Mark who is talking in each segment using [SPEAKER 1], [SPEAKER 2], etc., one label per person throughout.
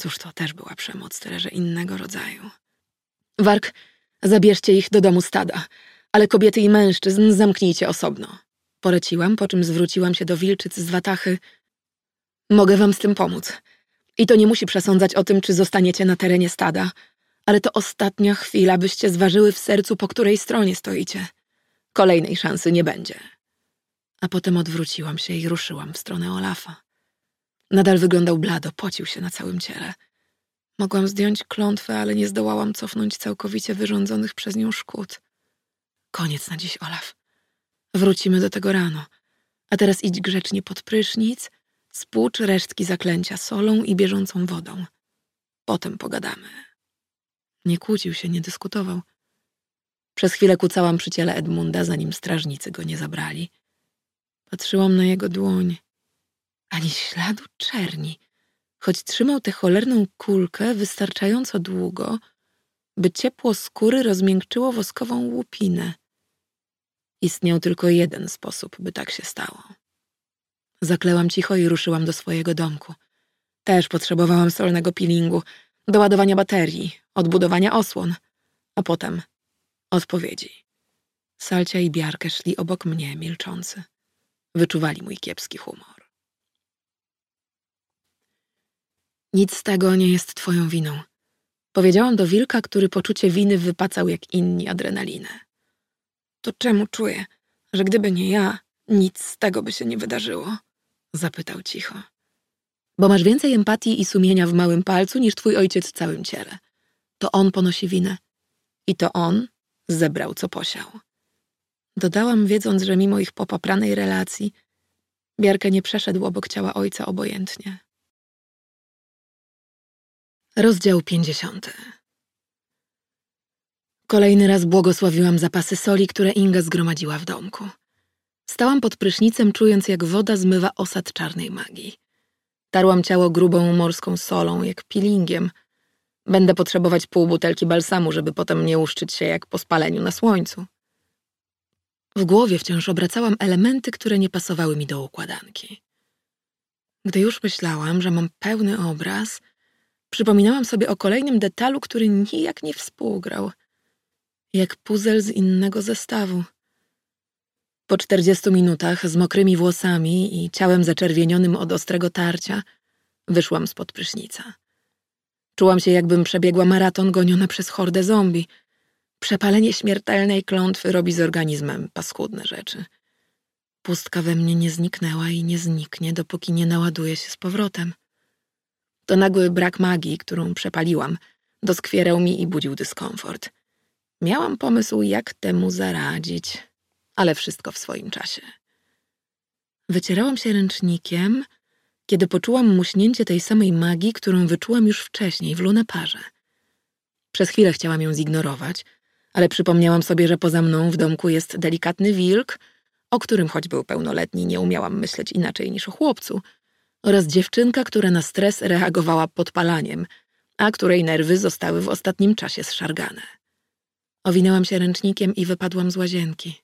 [SPEAKER 1] Cóż, to też była przemoc, tyle że innego rodzaju. Wark, zabierzcie ich do domu stada, ale kobiety i mężczyzn zamknijcie osobno. Poleciłam, po czym zwróciłam się do wilczyc z Watachy. Mogę wam z tym pomóc. I to nie musi przesądzać o tym, czy zostaniecie na terenie stada, ale to ostatnia chwila, byście zważyły w sercu, po której stronie stoicie. Kolejnej szansy nie będzie. A potem odwróciłam się i ruszyłam w stronę Olafa. Nadal wyglądał blado, pocił się na całym ciele. Mogłam zdjąć klątwę, ale nie zdołałam cofnąć całkowicie wyrządzonych przez nią szkód. Koniec na dziś, Olaf. Wrócimy do tego rano. A teraz idź grzecznie pod prysznic, spłucz resztki zaklęcia solą i bieżącą wodą. Potem pogadamy. Nie kłócił się, nie dyskutował. Przez chwilę kucałam przy ciele Edmunda, zanim strażnicy go nie zabrali. Patrzyłam na jego dłoń. Ani śladu czerni, choć trzymał tę cholerną kulkę wystarczająco długo, by ciepło skóry rozmiękczyło woskową łupinę. Istniał tylko jeden sposób, by tak się stało. Zaklełam cicho i ruszyłam do swojego domku. Też potrzebowałam solnego peelingu, do ładowania baterii, odbudowania osłon, a potem odpowiedzi. Salcia i Biarkę szli obok mnie, milczący. Wyczuwali mój kiepski humor. Nic z tego nie jest twoją winą. Powiedziałam do wilka, który poczucie winy wypacał jak inni adrenalinę. To czemu czuję, że gdyby nie ja, nic z tego by się nie wydarzyło? Zapytał cicho. Bo masz więcej empatii i sumienia w małym palcu niż twój ojciec w całym ciele. To on ponosi winę. I to on zebrał, co posiał. Dodałam, wiedząc, że mimo ich popapranej relacji, Biarka nie przeszedł obok ciała ojca obojętnie. Rozdział 50. Kolejny raz błogosławiłam zapasy soli, które Inga zgromadziła w domku. Stałam pod prysznicem, czując jak woda zmywa osad czarnej magii. Tarłam ciało grubą morską solą, jak peelingiem. Będę potrzebować pół butelki balsamu, żeby potem nie uszczyć się jak po spaleniu na słońcu. W głowie wciąż obracałam elementy, które nie pasowały mi do układanki. Gdy już myślałam, że mam pełny obraz, przypominałam sobie o kolejnym detalu, który nijak nie współgrał. Jak puzel z innego zestawu. Po czterdziestu minutach z mokrymi włosami i ciałem zaczerwienionym od ostrego tarcia wyszłam spod prysznica. Czułam się, jakbym przebiegła maraton goniona przez hordę zombie – Przepalenie śmiertelnej klątwy robi z organizmem paskudne rzeczy. Pustka we mnie nie zniknęła i nie zniknie, dopóki nie naładuje się z powrotem. To nagły brak magii, którą przepaliłam, doskwierał mi i budził dyskomfort. Miałam pomysł, jak temu zaradzić, ale wszystko w swoim czasie. Wycierałam się ręcznikiem, kiedy poczułam muśnięcie tej samej magii, którą wyczułam już wcześniej w luneparze. Przez chwilę chciałam ją zignorować – ale przypomniałam sobie, że poza mną w domku jest delikatny wilk, o którym choć był pełnoletni nie umiałam myśleć inaczej niż o chłopcu, oraz dziewczynka, która na stres reagowała podpalaniem, a której nerwy zostały w ostatnim czasie zszargane. Owinęłam się ręcznikiem i wypadłam z łazienki.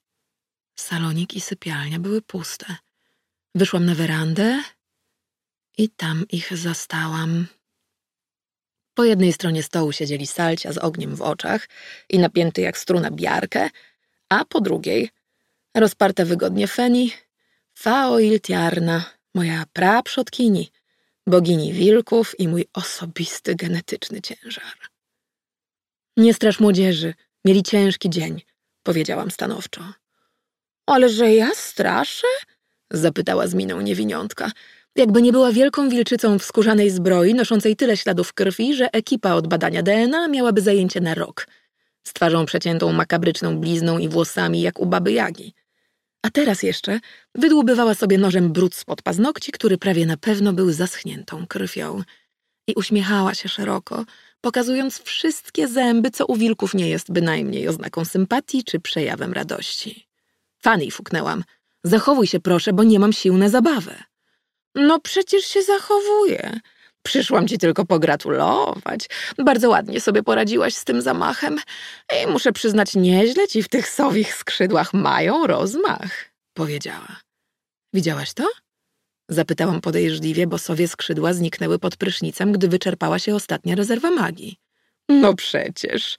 [SPEAKER 1] Salonik i sypialnia były puste. Wyszłam na werandę i tam ich zastałam. Po jednej stronie stołu siedzieli Salcia z ogniem w oczach i napięty jak struna biarkę, a po drugiej rozparta wygodnie Feni, Faoiltiarna, moja praprzodkini, bogini wilków i mój osobisty genetyczny ciężar. Nie strasz młodzieży, mieli ciężki dzień, powiedziałam stanowczo. Ale że ja straszę? zapytała z miną niewiniątka. Jakby nie była wielką wilczycą w skórzanej zbroi, noszącej tyle śladów krwi, że ekipa od badania DNA miałaby zajęcie na rok. Z twarzą przeciętą makabryczną blizną i włosami, jak u baby Jagi. A teraz jeszcze wydłubywała sobie nożem brud spod paznokci, który prawie na pewno był zaschniętą krwią. I uśmiechała się szeroko, pokazując wszystkie zęby, co u wilków nie jest bynajmniej oznaką sympatii czy przejawem radości. Fanny fuknęłam. Zachowuj się proszę, bo nie mam sił na zabawę. No przecież się zachowuje. Przyszłam ci tylko pogratulować. Bardzo ładnie sobie poradziłaś z tym zamachem. I muszę przyznać, nieźle ci w tych sowich skrzydłach mają rozmach, powiedziała. Widziałaś to? Zapytałam podejrzliwie, bo sowie skrzydła zniknęły pod prysznicem, gdy wyczerpała się ostatnia rezerwa magii. No przecież,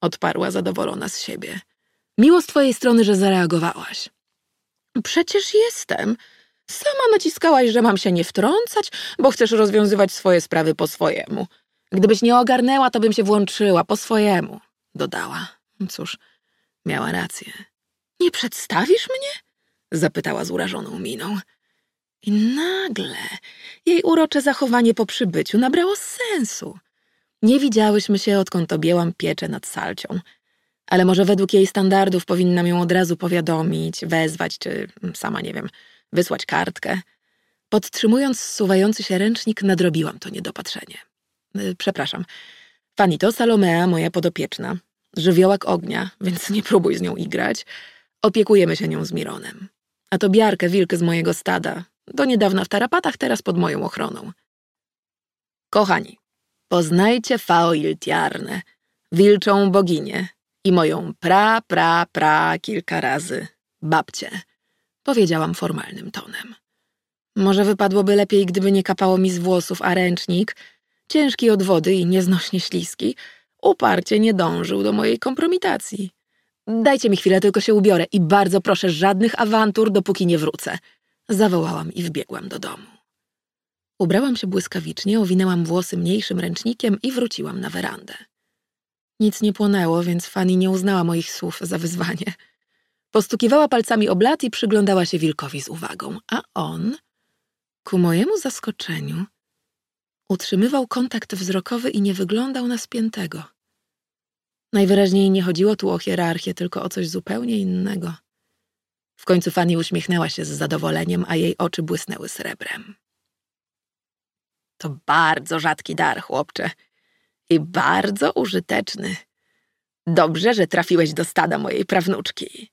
[SPEAKER 1] odparła zadowolona z siebie. Miło z twojej strony, że zareagowałaś. Przecież jestem. Sama naciskałaś, że mam się nie wtrącać, bo chcesz rozwiązywać swoje sprawy po swojemu. Gdybyś nie ogarnęła, to bym się włączyła po swojemu, dodała. Cóż, miała rację. Nie przedstawisz mnie? zapytała z urażoną miną. I nagle jej urocze zachowanie po przybyciu nabrało sensu. Nie widziałyśmy się, odkąd objęłam pieczę nad salcią. Ale może według jej standardów powinnam ją od razu powiadomić, wezwać, czy sama nie wiem, wysłać kartkę. Podtrzymując zsuwający się ręcznik, nadrobiłam to niedopatrzenie. Y, przepraszam. Fanito Salomea, moja podopieczna. Żywiołak ognia, więc nie próbuj z nią igrać. Opiekujemy się nią z Mironem. A to Biarkę, wilk z mojego stada. Do niedawna w tarapatach, teraz pod moją ochroną. Kochani, poznajcie Faoiltiarnę, wilczą boginię i moją pra, pra, pra kilka razy babcię, powiedziałam formalnym tonem. Może wypadłoby lepiej, gdyby nie kapało mi z włosów, a ręcznik, ciężki od wody i nieznośnie śliski, uparcie nie dążył do mojej kompromitacji. Dajcie mi chwilę, tylko się ubiorę i bardzo proszę żadnych awantur, dopóki nie wrócę. Zawołałam i wbiegłam do domu. Ubrałam się błyskawicznie, owinęłam włosy mniejszym ręcznikiem i wróciłam na werandę. Nic nie płonęło, więc Fanny nie uznała moich słów za wyzwanie. Postukiwała palcami o blat i przyglądała się wilkowi z uwagą, a on, ku mojemu zaskoczeniu, utrzymywał kontakt wzrokowy i nie wyglądał na spiętego. Najwyraźniej nie chodziło tu o hierarchię, tylko o coś zupełnie innego. W końcu Fanny uśmiechnęła się z zadowoleniem, a jej oczy błysnęły srebrem. To bardzo rzadki dar, chłopcze. I bardzo użyteczny. Dobrze, że trafiłeś do stada mojej prawnuczki.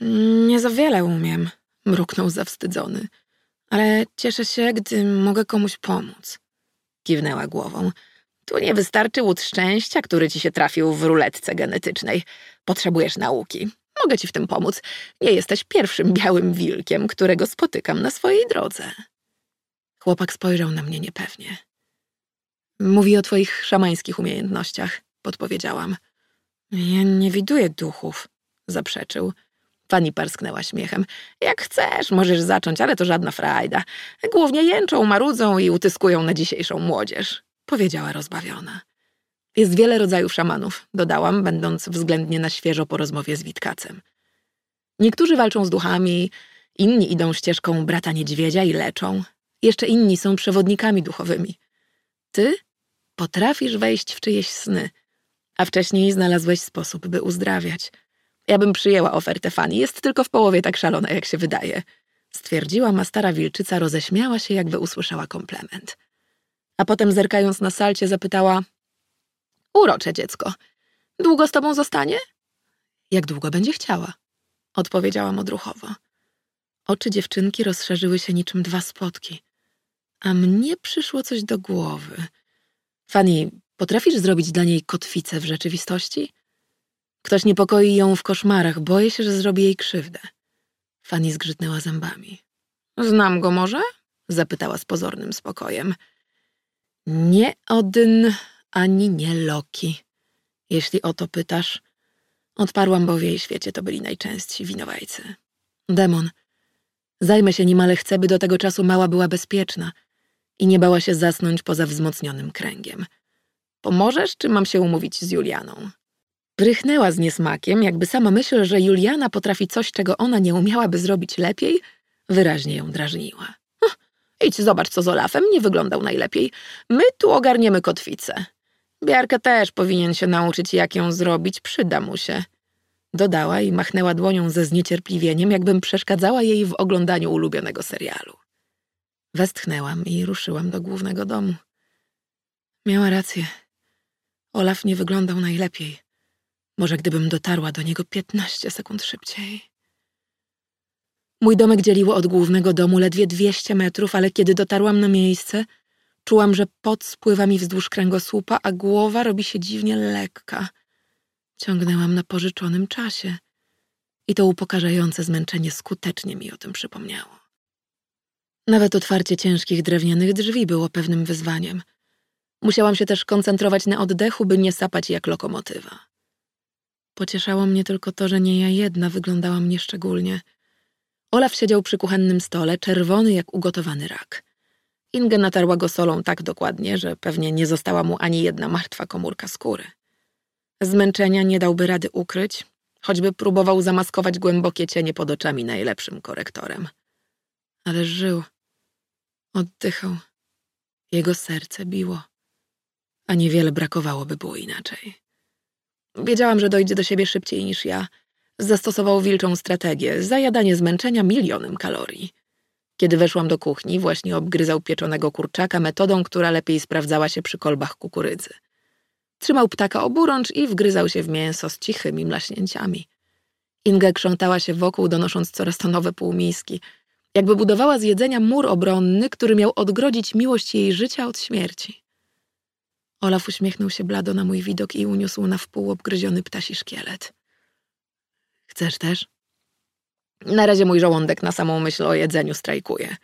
[SPEAKER 1] Nie za wiele umiem, mruknął zawstydzony. Ale cieszę się, gdy mogę komuś pomóc. Kiwnęła głową. Tu nie wystarczy łód szczęścia, który ci się trafił w ruletce genetycznej. Potrzebujesz nauki. Mogę ci w tym pomóc. Nie jesteś pierwszym białym wilkiem, którego spotykam na swojej drodze. Chłopak spojrzał na mnie niepewnie. Mówi o twoich szamańskich umiejętnościach, podpowiedziałam. Ja nie widuję duchów, zaprzeczył. Pani parsknęła śmiechem. Jak chcesz, możesz zacząć, ale to żadna frajda. Głównie jęczą, marudzą i utyskują na dzisiejszą młodzież, powiedziała rozbawiona. Jest wiele rodzajów szamanów, dodałam, będąc względnie na świeżo po rozmowie z Witkacem. Niektórzy walczą z duchami, inni idą ścieżką brata niedźwiedzia i leczą. Jeszcze inni są przewodnikami duchowymi. Ty potrafisz wejść w czyjeś sny, a wcześniej znalazłeś sposób, by uzdrawiać. Ja bym przyjęła ofertę Fani, jest tylko w połowie tak szalona, jak się wydaje. Stwierdziła, a stara wilczyca roześmiała się, jakby usłyszała komplement. A potem zerkając na salcie zapytała Urocze dziecko, długo z tobą zostanie? Jak długo będzie chciała, odpowiedziałam odruchowo. Oczy dziewczynki rozszerzyły się niczym dwa spotki. A mnie przyszło coś do głowy. Fanny, potrafisz zrobić dla niej kotwicę w rzeczywistości? Ktoś niepokoi ją w koszmarach, boję się, że zrobi jej krzywdę. Fanny zgrzytnęła zębami. Znam go może? zapytała z pozornym spokojem. Nie Odyn, ani nie Loki, jeśli o to pytasz. Odparłam, bo w jej świecie to byli najczęstsi winowajcy. Demon. Zajmę się nim, ale chcę, by do tego czasu mała była bezpieczna i nie bała się zasnąć poza wzmocnionym kręgiem. Pomożesz, czy mam się umówić z Julianą? Prychnęła z niesmakiem, jakby sama myśl, że Juliana potrafi coś, czego ona nie umiałaby zrobić lepiej, wyraźnie ją drażniła. Idź zobacz, co z Olafem, nie wyglądał najlepiej. My tu ogarniemy kotwicę. Biarka też powinien się nauczyć, jak ją zrobić, przyda mu się. Dodała i machnęła dłonią ze zniecierpliwieniem, jakbym przeszkadzała jej w oglądaniu ulubionego serialu. Westchnęłam i ruszyłam do głównego domu. Miała rację. Olaf nie wyglądał najlepiej. Może gdybym dotarła do niego piętnaście sekund szybciej. Mój domek dzieliło od głównego domu ledwie dwieście metrów, ale kiedy dotarłam na miejsce, czułam, że pot spływa mi wzdłuż kręgosłupa, a głowa robi się dziwnie lekka. Ciągnęłam na pożyczonym czasie i to upokarzające zmęczenie skutecznie mi o tym przypomniało. Nawet otwarcie ciężkich drewnianych drzwi było pewnym wyzwaniem. Musiałam się też koncentrować na oddechu, by nie sapać jak lokomotywa. Pocieszało mnie tylko to, że nie ja jedna wyglądałam nieszczególnie. Olaf siedział przy kuchennym stole, czerwony jak ugotowany rak. Inge natarła go solą tak dokładnie, że pewnie nie została mu ani jedna martwa komórka skóry. Zmęczenia nie dałby rady ukryć, choćby próbował zamaskować głębokie cienie pod oczami najlepszym korektorem. Ale żył, oddychał, jego serce biło, a niewiele brakowało, by było inaczej. Wiedziałam, że dojdzie do siebie szybciej niż ja. Zastosował wilczą strategię, zajadanie zmęczenia milionem kalorii. Kiedy weszłam do kuchni, właśnie obgryzał pieczonego kurczaka metodą, która lepiej sprawdzała się przy kolbach kukurydzy. Trzymał ptaka oburącz i wgryzał się w mięso z cichymi mlaśnięciami. Inge krzątała się wokół, donosząc coraz to nowe półmiski. Jakby budowała z jedzenia mur obronny, który miał odgrodzić miłość jej życia od śmierci. Olaf uśmiechnął się blado na mój widok i uniósł na wpół obgryziony ptasi szkielet. Chcesz też? Na razie mój żołądek na samą myśl o jedzeniu strajkuje.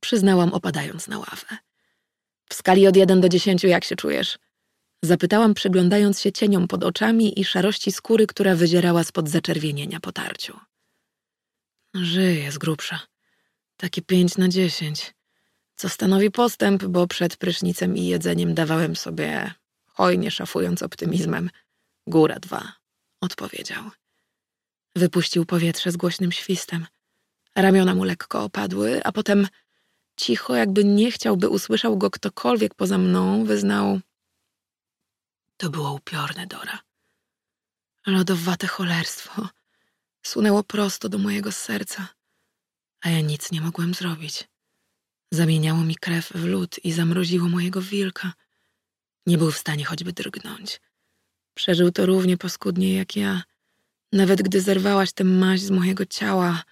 [SPEAKER 1] Przyznałam, opadając na ławę. W skali od 1 do 10 jak się czujesz? Zapytałam, przyglądając się cieniom pod oczami i szarości skóry, która wyzierała spod zaczerwienienia po tarciu. Żyję z grubsza. Takie pięć na dziesięć. Co stanowi postęp, bo przed prysznicem i jedzeniem dawałem sobie, hojnie szafując optymizmem, góra dwa, odpowiedział. Wypuścił powietrze z głośnym świstem. Ramiona mu lekko opadły, a potem cicho, jakby nie chciał, by usłyszał go ktokolwiek poza mną, wyznał to było upiorne, Dora. Lodowate cholerstwo sunęło prosto do mojego serca, a ja nic nie mogłem zrobić. Zamieniało mi krew w lód i zamroziło mojego wilka. Nie był w stanie choćby drgnąć. Przeżył to równie paskudnie jak ja. Nawet gdy zerwałaś tę maź z mojego ciała,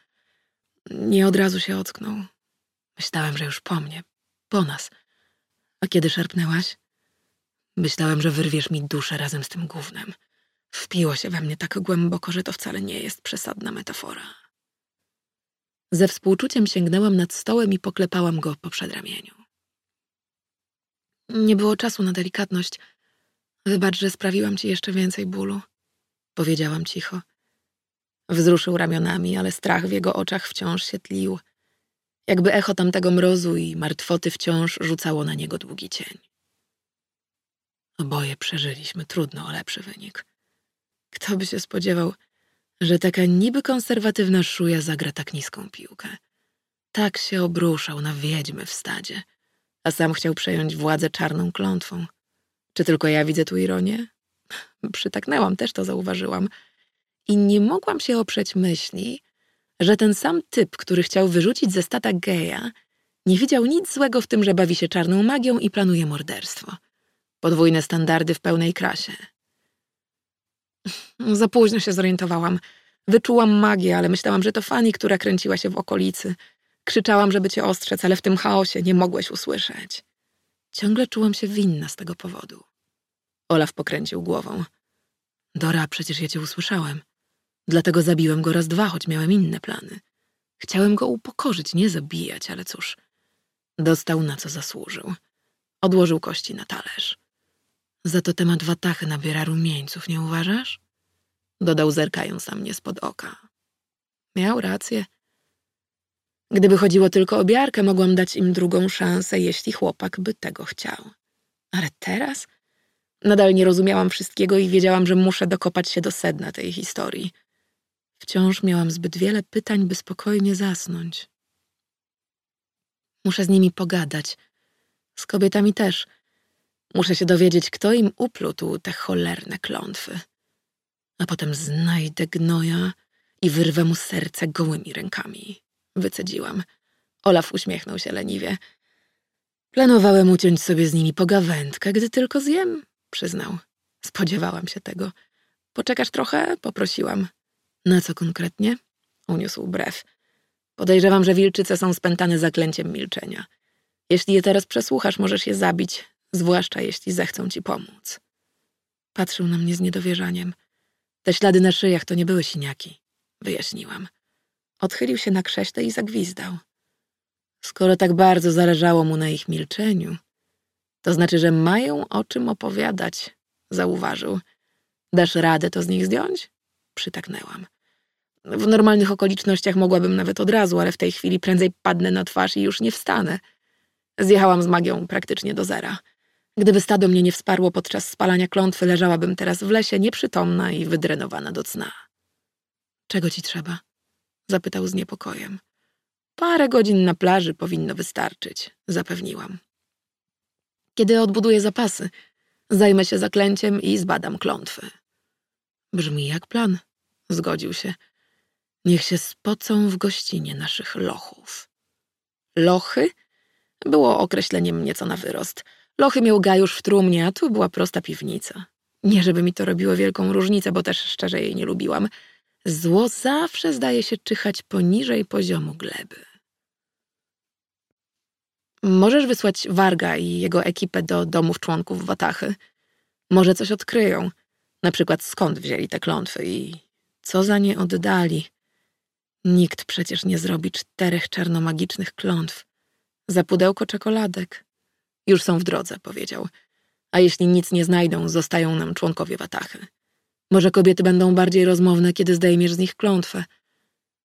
[SPEAKER 1] nie od razu się ocknął. Myślałem, że już po mnie, po nas. A kiedy szarpnęłaś? Myślałem, że wyrwiesz mi duszę razem z tym gównem. Wpiło się we mnie tak głęboko, że to wcale nie jest przesadna metafora. Ze współczuciem sięgnęłam nad stołem i poklepałam go po przedramieniu. Nie było czasu na delikatność. Wybacz, że sprawiłam ci jeszcze więcej bólu, powiedziałam cicho. Wzruszył ramionami, ale strach w jego oczach wciąż się tlił. Jakby echo tamtego mrozu i martwoty wciąż rzucało na niego długi cień. Oboje przeżyliśmy trudno o lepszy wynik. Kto by się spodziewał, że taka niby konserwatywna szuja zagra tak niską piłkę. Tak się obruszał na wiedźmy w stadzie, a sam chciał przejąć władzę czarną klątwą. Czy tylko ja widzę tu ironię? Przytaknęłam, też to zauważyłam. I nie mogłam się oprzeć myśli, że ten sam typ, który chciał wyrzucić ze stata geja, nie widział nic złego w tym, że bawi się czarną magią i planuje morderstwo. Podwójne standardy w pełnej krasie. Za późno się zorientowałam. Wyczułam magię, ale myślałam, że to Fanny, która kręciła się w okolicy. Krzyczałam, żeby cię ostrzec, ale w tym chaosie nie mogłeś usłyszeć. Ciągle czułam się winna z tego powodu. Olaf pokręcił głową. Dora, przecież ja cię usłyszałem. Dlatego zabiłem go raz dwa, choć miałem inne plany. Chciałem go upokorzyć, nie zabijać, ale cóż. Dostał na co zasłużył. Odłożył kości na talerz. Za to temat watachy nabiera rumieńców, nie uważasz? Dodał zerkając na mnie spod oka. Miał rację. Gdyby chodziło tylko o biarkę, mogłam dać im drugą szansę, jeśli chłopak by tego chciał. Ale teraz nadal nie rozumiałam wszystkiego i wiedziałam, że muszę dokopać się do sedna tej historii. Wciąż miałam zbyt wiele pytań, by spokojnie zasnąć. Muszę z nimi pogadać. Z kobietami też – Muszę się dowiedzieć, kto im uplótł te cholerne klątwy. A potem znajdę gnoja i wyrwę mu serce gołymi rękami. Wycedziłam. Olaf uśmiechnął się leniwie. Planowałem uciąć sobie z nimi pogawędkę, gdy tylko zjem, przyznał. Spodziewałam się tego. Poczekasz trochę? Poprosiłam. Na co konkretnie? Uniósł brew. Podejrzewam, że wilczyce są spętane zaklęciem milczenia. Jeśli je teraz przesłuchasz, możesz je zabić, zwłaszcza jeśli zechcą ci pomóc. Patrzył na mnie z niedowierzaniem. Te ślady na szyjach to nie były siniaki, wyjaśniłam. Odchylił się na krześle i zagwizdał. Skoro tak bardzo zależało mu na ich milczeniu, to znaczy, że mają o czym opowiadać, zauważył. Dasz radę to z nich zdjąć? Przytaknęłam. W normalnych okolicznościach mogłabym nawet od razu, ale w tej chwili prędzej padnę na twarz i już nie wstanę. Zjechałam z magią praktycznie do zera. Gdyby stado mnie nie wsparło podczas spalania klątwy, leżałabym teraz w lesie nieprzytomna i wydrenowana do cna. Czego ci trzeba? Zapytał z niepokojem. Parę godzin na plaży powinno wystarczyć, zapewniłam. Kiedy odbuduję zapasy, zajmę się zaklęciem i zbadam klątwy. Brzmi jak plan, zgodził się. Niech się spocą w gościnie naszych lochów. Lochy? Było określeniem nieco na wyrost. Lochy miał gajusz w trumnie, a tu była prosta piwnica. Nie żeby mi to robiło wielką różnicę, bo też szczerze jej nie lubiłam. Zło zawsze zdaje się czyhać poniżej poziomu gleby. Możesz wysłać Warga i jego ekipę do domów członków Watachy. Może coś odkryją. Na przykład skąd wzięli te klątwy i co za nie oddali. Nikt przecież nie zrobi czterech czarnomagicznych klątw. Za pudełko czekoladek. Już są w drodze, powiedział. A jeśli nic nie znajdą, zostają nam członkowie Watachy. Może kobiety będą bardziej rozmowne, kiedy zdejmiesz z nich klątwę.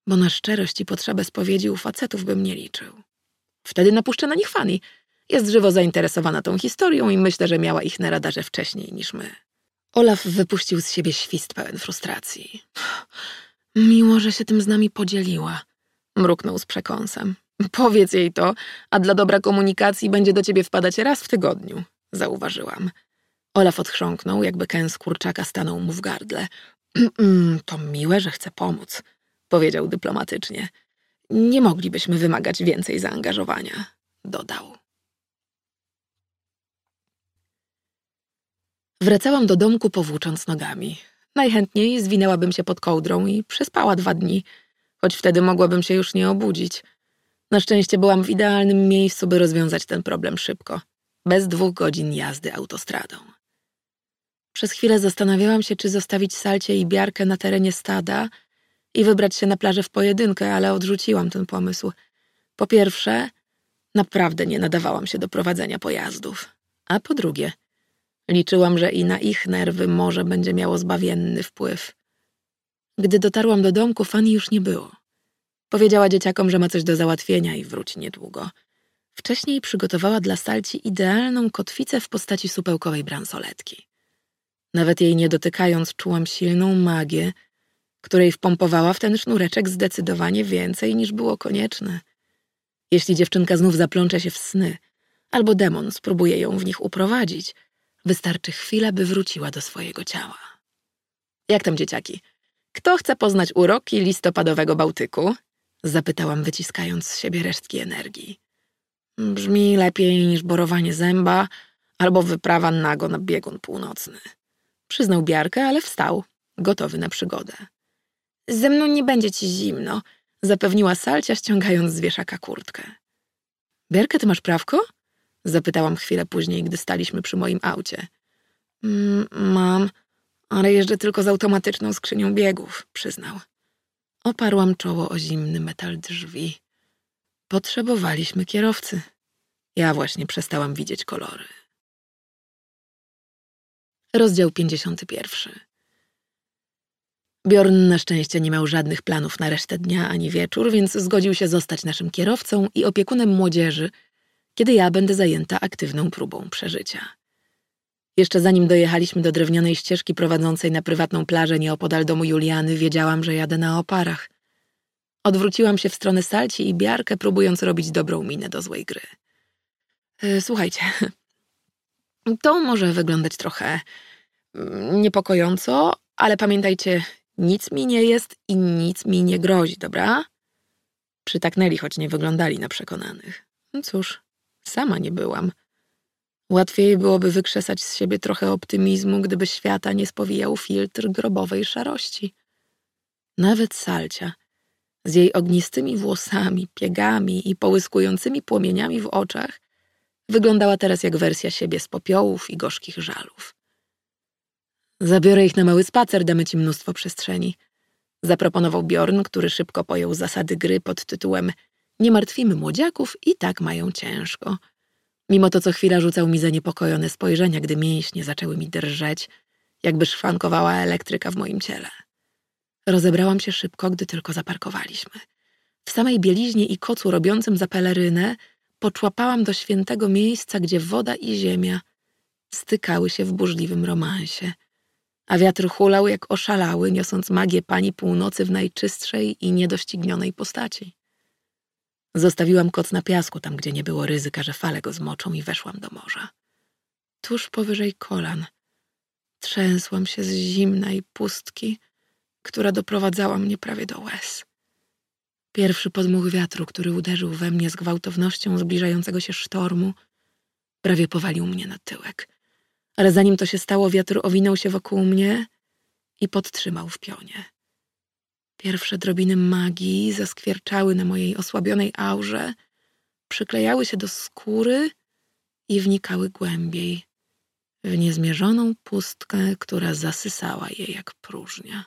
[SPEAKER 1] Bo na szczerość i potrzebę spowiedzi u facetów bym nie liczył. Wtedy napuszczę na nich Fanny. Jest żywo zainteresowana tą historią i myślę, że miała ich na radarze wcześniej niż my. Olaf wypuścił z siebie świst pełen frustracji. Miło, że się tym z nami podzieliła. Mruknął z przekąsem. Powiedz jej to, a dla dobra komunikacji będzie do ciebie wpadać raz w tygodniu, zauważyłam. Olaf odchrząknął, jakby kęs kurczaka stanął mu w gardle. to miłe, że chce pomóc, powiedział dyplomatycznie. Nie moglibyśmy wymagać więcej zaangażowania, dodał. Wracałam do domku powłócząc nogami. Najchętniej zwinęłabym się pod kołdrą i przespała dwa dni, choć wtedy mogłabym się już nie obudzić. Na szczęście byłam w idealnym miejscu, by rozwiązać ten problem szybko, bez dwóch godzin jazdy autostradą. Przez chwilę zastanawiałam się, czy zostawić Salcie i Biarkę na terenie stada i wybrać się na plażę w pojedynkę, ale odrzuciłam ten pomysł. Po pierwsze, naprawdę nie nadawałam się do prowadzenia pojazdów, a po drugie, liczyłam, że i na ich nerwy morze będzie miało zbawienny wpływ. Gdy dotarłam do domku, Fanny już nie było. Powiedziała dzieciakom, że ma coś do załatwienia i wróci niedługo. Wcześniej przygotowała dla Salci idealną kotwicę w postaci supełkowej bransoletki. Nawet jej nie dotykając, czułam silną magię, której wpompowała w ten sznureczek zdecydowanie więcej niż było konieczne. Jeśli dziewczynka znów zaplącze się w sny, albo demon spróbuje ją w nich uprowadzić, wystarczy chwila, by wróciła do swojego ciała. Jak tam dzieciaki? Kto chce poznać uroki listopadowego Bałtyku? Zapytałam, wyciskając z siebie resztki energii. Brzmi lepiej niż borowanie zęba albo wyprawa nago na biegun północny. Przyznał Biarkę, ale wstał, gotowy na przygodę. Ze mną nie będzie ci zimno, zapewniła Salcia, ściągając z wieszaka kurtkę. Biarkę, ty masz prawko? Zapytałam chwilę później, gdy staliśmy przy moim aucie. Mm, mam, ale jeżdżę tylko z automatyczną skrzynią biegów, przyznał. Oparłam czoło o zimny metal drzwi. Potrzebowaliśmy kierowcy. Ja właśnie przestałam widzieć kolory. Rozdział 51. Bjorn na szczęście nie miał żadnych planów na resztę dnia ani wieczór, więc zgodził się zostać naszym kierowcą i opiekunem młodzieży, kiedy ja będę zajęta aktywną próbą przeżycia. Jeszcze zanim dojechaliśmy do drewnianej ścieżki prowadzącej na prywatną plażę nieopodal domu Juliany, wiedziałam, że jadę na oparach. Odwróciłam się w stronę Salci i Biarkę, próbując robić dobrą minę do złej gry. E, słuchajcie, to może wyglądać trochę mm, niepokojąco, ale pamiętajcie, nic mi nie jest i nic mi nie grozi, dobra? Przytaknęli, choć nie wyglądali na przekonanych. Cóż, sama nie byłam. Łatwiej byłoby wykrzesać z siebie trochę optymizmu, gdyby świata nie spowijał filtr grobowej szarości. Nawet Salcia, z jej ognistymi włosami, piegami i połyskującymi płomieniami w oczach, wyglądała teraz jak wersja siebie z popiołów i gorzkich żalów. Zabiorę ich na mały spacer, damy ci mnóstwo przestrzeni. Zaproponował Bjorn, który szybko pojął zasady gry pod tytułem Nie martwimy młodziaków i tak mają ciężko. Mimo to co chwila rzucał mi zaniepokojone spojrzenia, gdy mięśnie zaczęły mi drżeć, jakby szwankowała elektryka w moim ciele. Rozebrałam się szybko, gdy tylko zaparkowaliśmy. W samej bieliźnie i kocu robiącym za pelerynę poczłapałam do świętego miejsca, gdzie woda i ziemia stykały się w burzliwym romansie, a wiatr hulał jak oszalały, niosąc magię pani północy w najczystszej i niedoścignionej postaci. Zostawiłam koc na piasku, tam gdzie nie było ryzyka, że fale go zmoczą i weszłam do morza. Tuż powyżej kolan trzęsłam się z zimna i pustki, która doprowadzała mnie prawie do łez. Pierwszy podmuch wiatru, który uderzył we mnie z gwałtownością zbliżającego się sztormu, prawie powalił mnie na tyłek. Ale zanim to się stało, wiatr owinął się wokół mnie i podtrzymał w pionie. Pierwsze drobiny magii zaskwierczały na mojej osłabionej aurze, przyklejały się do skóry i wnikały głębiej w niezmierzoną pustkę, która zasysała je jak próżnia.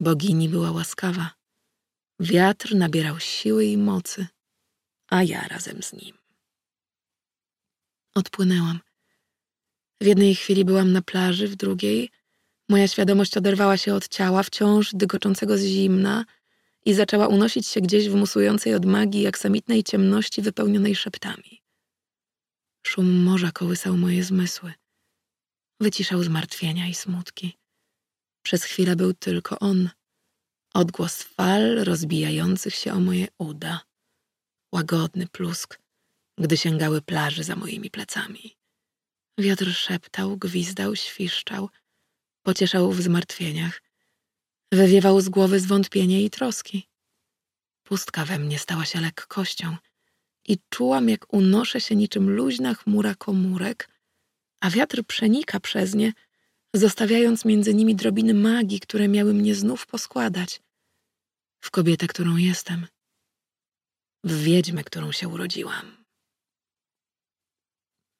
[SPEAKER 1] Bogini była łaskawa. Wiatr nabierał siły i mocy, a ja razem z nim. Odpłynęłam. W jednej chwili byłam na plaży, w drugiej moja świadomość oderwała się od ciała, wciąż dygoczącego z zimna i zaczęła unosić się gdzieś w musującej od magii aksamitnej ciemności wypełnionej szeptami. Szum morza kołysał moje zmysły. Wyciszał zmartwienia i smutki. Przez chwilę był tylko on. Odgłos fal rozbijających się o moje uda. Łagodny plusk, gdy sięgały plaży za moimi plecami. Wiatr szeptał, gwizdał, świszczał, pocieszał w zmartwieniach. Wywiewał z głowy zwątpienie i troski. Pustka we mnie stała się lekkością i czułam, jak unoszę się niczym luźna chmura komórek, a wiatr przenika przez nie, zostawiając między nimi drobiny magii, które miały mnie znów poskładać w kobietę, którą jestem, w wiedźmę, którą się urodziłam.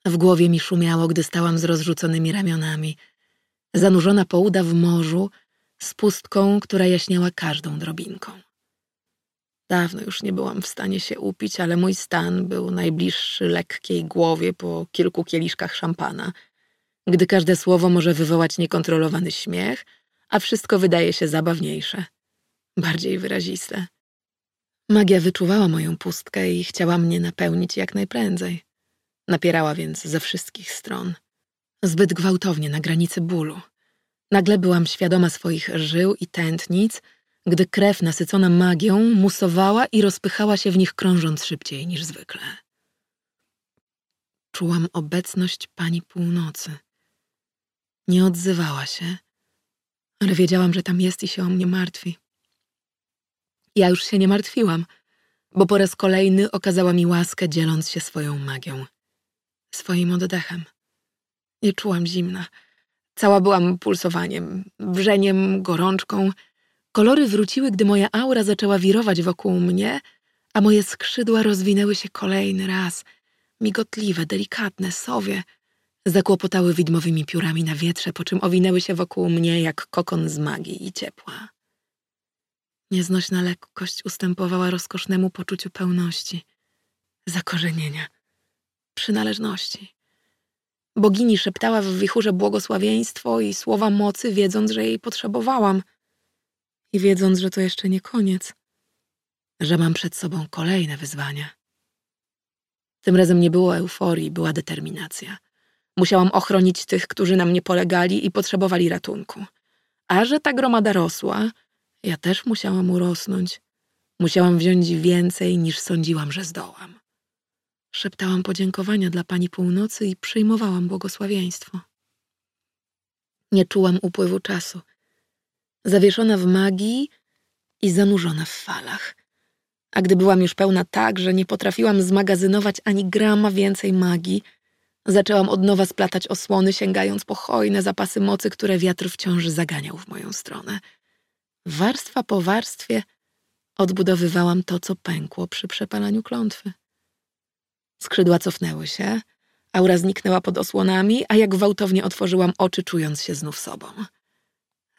[SPEAKER 1] W głowie mi szumiało, gdy stałam z rozrzuconymi ramionami, zanurzona po uda w morzu, z pustką, która jaśniała każdą drobinką. Dawno już nie byłam w stanie się upić, ale mój stan był najbliższy lekkiej głowie po kilku kieliszkach szampana, gdy każde słowo może wywołać niekontrolowany śmiech, a wszystko wydaje się zabawniejsze, bardziej wyraziste. Magia wyczuwała moją pustkę i chciała mnie napełnić jak najprędzej. Napierała więc ze wszystkich stron. Zbyt gwałtownie na granicy bólu. Nagle byłam świadoma swoich żył i tętnic, gdy krew nasycona magią musowała i rozpychała się w nich krążąc szybciej niż zwykle. Czułam obecność pani północy. Nie odzywała się, ale wiedziałam, że tam jest i się o mnie martwi. Ja już się nie martwiłam, bo po raz kolejny okazała mi łaskę, dzieląc się swoją magią, swoim oddechem. Nie czułam zimna. Cała byłam pulsowaniem, wrzeniem, gorączką. Kolory wróciły, gdy moja aura zaczęła wirować wokół mnie, a moje skrzydła rozwinęły się kolejny raz. Migotliwe, delikatne, sowie. Zakłopotały widmowymi piórami na wietrze, po czym owinęły się wokół mnie jak kokon z magii i ciepła. Nieznośna lekkość ustępowała rozkosznemu poczuciu pełności, zakorzenienia, przynależności. Bogini szeptała w wichurze błogosławieństwo i słowa mocy, wiedząc, że jej potrzebowałam i wiedząc, że to jeszcze nie koniec, że mam przed sobą kolejne wyzwania. Tym razem nie było euforii, była determinacja. Musiałam ochronić tych, którzy na mnie polegali i potrzebowali ratunku. A że ta gromada rosła, ja też musiałam urosnąć. Musiałam wziąć więcej, niż sądziłam, że zdołam. Szeptałam podziękowania dla Pani Północy i przyjmowałam błogosławieństwo. Nie czułam upływu czasu. Zawieszona w magii i zanurzona w falach. A gdy byłam już pełna tak, że nie potrafiłam zmagazynować ani grama więcej magii, zaczęłam od nowa splatać osłony, sięgając po hojne zapasy mocy, które wiatr wciąż zaganiał w moją stronę. Warstwa po warstwie odbudowywałam to, co pękło przy przepalaniu klątwy. Skrzydła cofnęły się, aura zniknęła pod osłonami, a jak gwałtownie otworzyłam oczy, czując się znów sobą.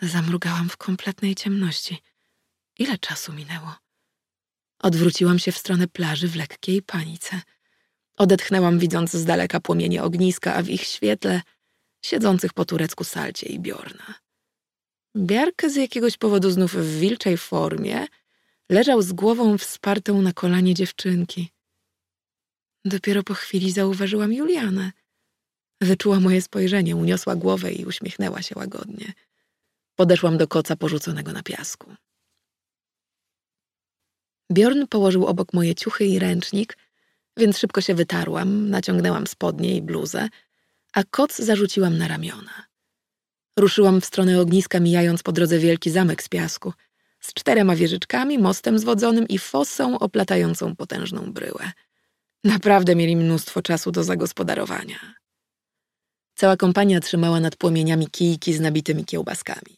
[SPEAKER 1] Zamrugałam w kompletnej ciemności. Ile czasu minęło? Odwróciłam się w stronę plaży w lekkiej panice. Odetchnęłam, widząc z daleka płomienie ogniska, a w ich świetle siedzących po turecku salcie i biorna. Biarkę z jakiegoś powodu znów w wilczej formie leżał z głową wspartą na kolanie dziewczynki. Dopiero po chwili zauważyłam Julianę. Wyczuła moje spojrzenie, uniosła głowę i uśmiechnęła się łagodnie. Podeszłam do koca porzuconego na piasku. Bjorn położył obok moje ciuchy i ręcznik, więc szybko się wytarłam, naciągnęłam spodnie i bluzę, a koc zarzuciłam na ramiona. Ruszyłam w stronę ogniska, mijając po drodze wielki zamek z piasku, z czterema wieżyczkami, mostem zwodzonym i fosą oplatającą potężną bryłę. Naprawdę mieli mnóstwo czasu do zagospodarowania. Cała kompania trzymała nad płomieniami kijki z nabitymi kiełbaskami.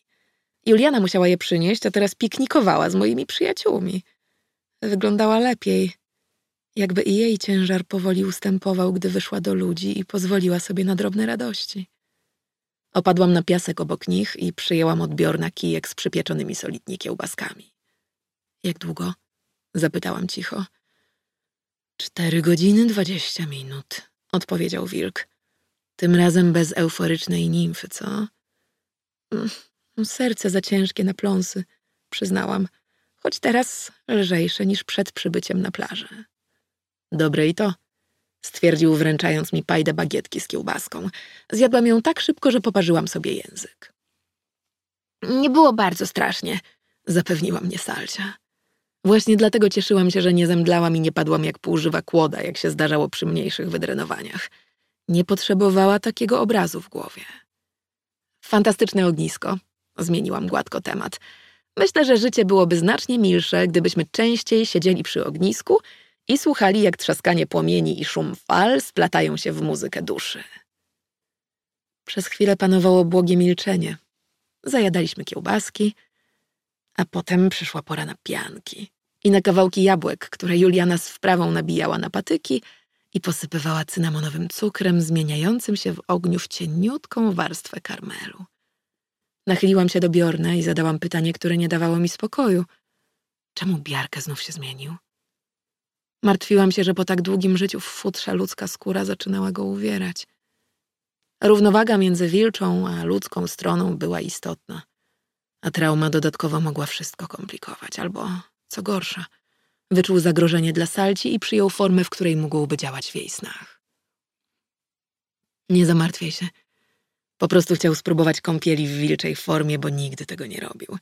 [SPEAKER 1] Juliana musiała je przynieść, a teraz piknikowała z moimi przyjaciółmi. Wyglądała lepiej, jakby i jej ciężar powoli ustępował, gdy wyszła do ludzi i pozwoliła sobie na drobne radości. Opadłam na piasek obok nich i przyjęłam odbiorna kijek z przypieczonymi solidnie kiełbaskami. Jak długo? Zapytałam cicho. Cztery godziny dwadzieścia minut, odpowiedział wilk. Tym razem bez euforycznej nimfy, co? Mm, serce za ciężkie na pląsy, przyznałam, choć teraz lżejsze niż przed przybyciem na plażę. Dobre i to, stwierdził wręczając mi pajdę bagietki z kiełbaską. Zjadłam ją tak szybko, że poparzyłam sobie język. Nie było bardzo strasznie, zapewniła mnie Salcia. Właśnie dlatego cieszyłam się, że nie zemdlałam i nie padłam jak półżywa kłoda, jak się zdarzało przy mniejszych wydrenowaniach. Nie potrzebowała takiego obrazu w głowie. Fantastyczne ognisko. Zmieniłam gładko temat. Myślę, że życie byłoby znacznie milsze, gdybyśmy częściej siedzieli przy ognisku i słuchali, jak trzaskanie płomieni i szum fal splatają się w muzykę duszy. Przez chwilę panowało błogie milczenie. Zajadaliśmy kiełbaski, a potem przyszła pora na pianki i na kawałki jabłek, które Juliana z wprawą nabijała na patyki i posypywała cynamonowym cukrem zmieniającym się w ogniu w cieniutką warstwę karmelu. Nachyliłam się do Biorna i zadałam pytanie, które nie dawało mi spokoju. Czemu Biarkę znów się zmienił? Martwiłam się, że po tak długim życiu w futrze ludzka skóra zaczynała go uwierać. Równowaga między wilczą a ludzką stroną była istotna, a trauma dodatkowo mogła wszystko komplikować, albo, co gorsza, wyczuł zagrożenie dla Salci i przyjął formę, w której mógłby działać w jej snach. Nie zamartwiaj się. Po prostu chciał spróbować kąpieli w wilczej formie, bo nigdy tego nie robił.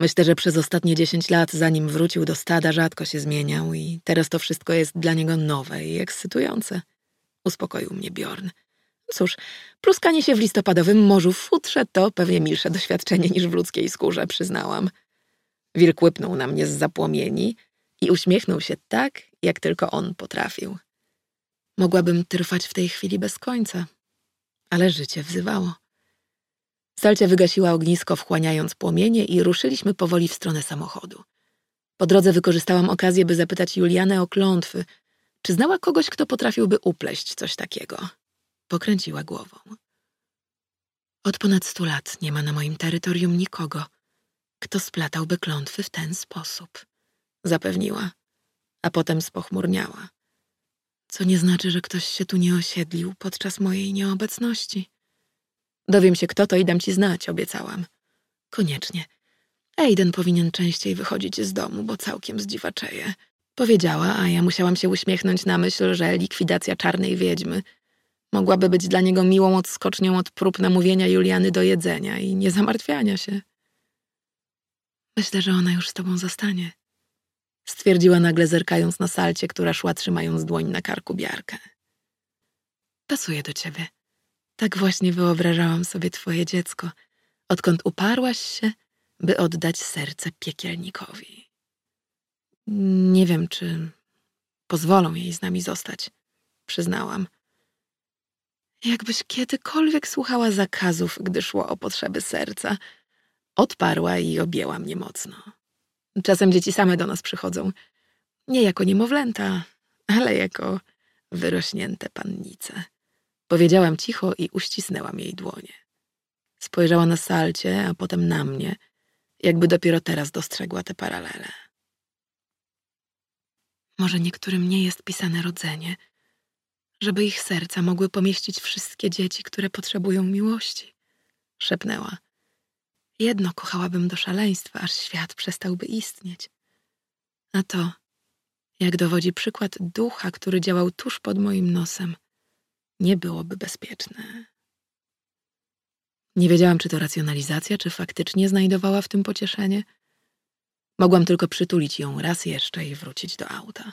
[SPEAKER 1] Myślę, że przez ostatnie dziesięć lat, zanim wrócił do stada, rzadko się zmieniał i teraz to wszystko jest dla niego nowe i ekscytujące. Uspokoił mnie Bjorn. Cóż, pluskanie się w listopadowym morzu w futrze to pewnie milsze doświadczenie niż w ludzkiej skórze, przyznałam. Wilk łypnął na mnie z zapłomieni i uśmiechnął się tak, jak tylko on potrafił. Mogłabym trwać w tej chwili bez końca, ale życie wzywało. Salcia wygasiła ognisko, wchłaniając płomienie i ruszyliśmy powoli w stronę samochodu. Po drodze wykorzystałam okazję, by zapytać Julianę o klątwy. Czy znała kogoś, kto potrafiłby upleść coś takiego? Pokręciła głową. Od ponad stu lat nie ma na moim terytorium nikogo, kto splatałby klątwy w ten sposób, zapewniła, a potem spochmurniała. Co nie znaczy, że ktoś się tu nie osiedlił podczas mojej nieobecności. Dowiem się, kto to i dam ci znać, obiecałam. Koniecznie. Aiden powinien częściej wychodzić z domu, bo całkiem zdziwaczeje. Powiedziała, a ja musiałam się uśmiechnąć na myśl, że likwidacja czarnej wiedźmy mogłaby być dla niego miłą odskocznią od prób namówienia Juliany do jedzenia i niezamartwiania się. Myślę, że ona już z tobą zostanie, stwierdziła nagle zerkając na salcie, która szła trzymając dłoń na karku biarkę. Pasuje do ciebie. Tak właśnie wyobrażałam sobie twoje dziecko, odkąd uparłaś się, by oddać serce piekielnikowi. Nie wiem, czy pozwolą jej z nami zostać, przyznałam. Jakbyś kiedykolwiek słuchała zakazów, gdy szło o potrzeby serca. Odparła i objęła mnie mocno. Czasem dzieci same do nas przychodzą. Nie jako niemowlęta, ale jako wyrośnięte pannice. Powiedziałam cicho i uścisnęłam jej dłonie. Spojrzała na salcie, a potem na mnie, jakby dopiero teraz dostrzegła te paralele. Może niektórym nie jest pisane rodzenie, żeby ich serca mogły pomieścić wszystkie dzieci, które potrzebują miłości. Szepnęła. Jedno kochałabym do szaleństwa, aż świat przestałby istnieć. A to, jak dowodzi przykład ducha, który działał tuż pod moim nosem, nie byłoby bezpieczne. Nie wiedziałam, czy to racjonalizacja, czy faktycznie znajdowała w tym pocieszenie. Mogłam tylko przytulić ją raz jeszcze i wrócić do auta.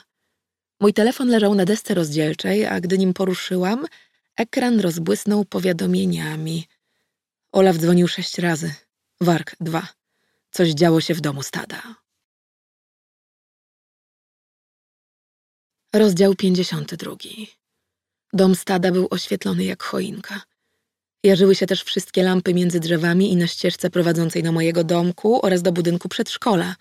[SPEAKER 1] Mój telefon leżał na desce rozdzielczej, a gdy nim poruszyłam, ekran rozbłysnął powiadomieniami. Olaf dzwonił sześć razy. Wark dwa. Coś działo się w domu stada. Rozdział 52. Dom stada był oświetlony jak choinka. Jarzyły się też wszystkie lampy między drzewami i na ścieżce prowadzącej do mojego domku oraz do budynku przedszkola.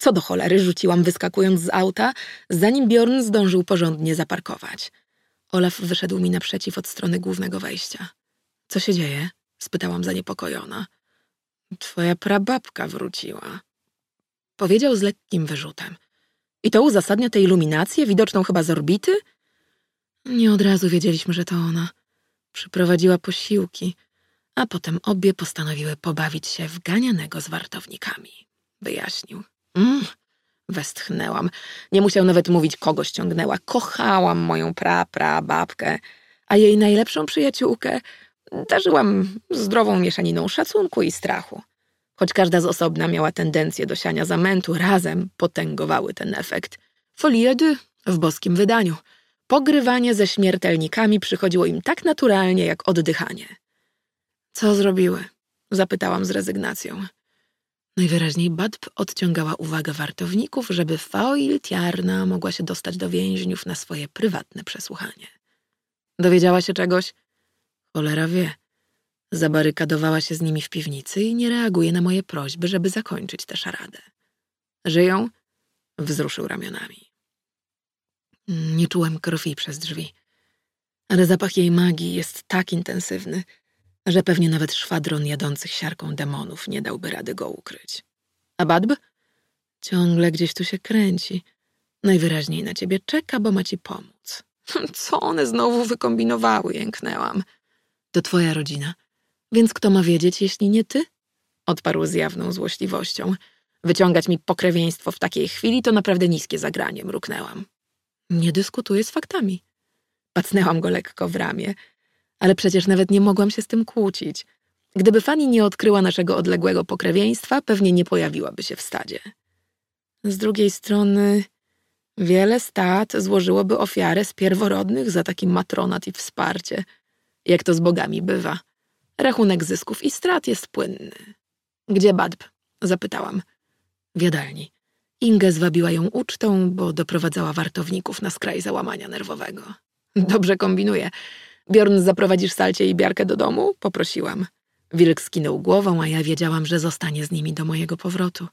[SPEAKER 1] Co do cholery rzuciłam wyskakując z auta, zanim Bjorn zdążył porządnie zaparkować. Olaf wyszedł mi naprzeciw od strony głównego wejścia. Co się dzieje? spytałam zaniepokojona. Twoja prababka wróciła. Powiedział z lekkim wyrzutem. I to uzasadnia tę iluminację, widoczną chyba z orbity? Nie od razu wiedzieliśmy, że to ona. Przyprowadziła posiłki, a potem obie postanowiły pobawić się w ganianego z wartownikami. Wyjaśnił. Mm, westchnęłam. Nie musiał nawet mówić, kogo ściągnęła. Kochałam moją pra-pra babkę, a jej najlepszą przyjaciółkę darzyłam zdrową mieszaniną szacunku i strachu. Choć każda z osobna miała tendencję do siania zamętu, razem potęgowały ten efekt. Folie de w boskim wydaniu. Pogrywanie ze śmiertelnikami przychodziło im tak naturalnie, jak oddychanie. Co zrobiły? Zapytałam z rezygnacją. Najwyraźniej Badb odciągała uwagę wartowników, żeby Faoil Tiarna mogła się dostać do więźniów na swoje prywatne przesłuchanie. Dowiedziała się czegoś? Cholera wie. Zabarykadowała się z nimi w piwnicy i nie reaguje na moje prośby, żeby zakończyć tę szaradę. Żyją? Wzruszył ramionami. Nie czułem krwi przez drzwi, ale zapach jej magii jest tak intensywny, że pewnie nawet szwadron jadących siarką demonów nie dałby rady go ukryć. A Badb? Ciągle gdzieś tu się kręci. Najwyraźniej na ciebie czeka, bo ma ci pomóc. Co one znowu wykombinowały, jęknęłam. To twoja rodzina. Więc kto ma wiedzieć, jeśli nie ty? Odparł z jawną złośliwością. Wyciągać mi pokrewieństwo w takiej chwili to naprawdę niskie zagranie, mruknęłam. Nie dyskutuję z faktami. Pacnęłam go lekko w ramię, ale przecież nawet nie mogłam się z tym kłócić. Gdyby Fanny nie odkryła naszego odległego pokrewieństwa, pewnie nie pojawiłaby się w stadzie. Z drugiej strony, wiele stad złożyłoby ofiarę z pierworodnych za taki matronat i wsparcie, jak to z bogami bywa. Rachunek zysków i strat jest płynny. Gdzie Badb? Zapytałam. W jadalni. Inge zwabiła ją ucztą, bo doprowadzała wartowników na skraj załamania nerwowego. Dobrze kombinuje. Bjorn, zaprowadzisz Salcie i Biarkę do domu? Poprosiłam. Wilk skinął głową, a ja wiedziałam, że zostanie z nimi do mojego powrotu.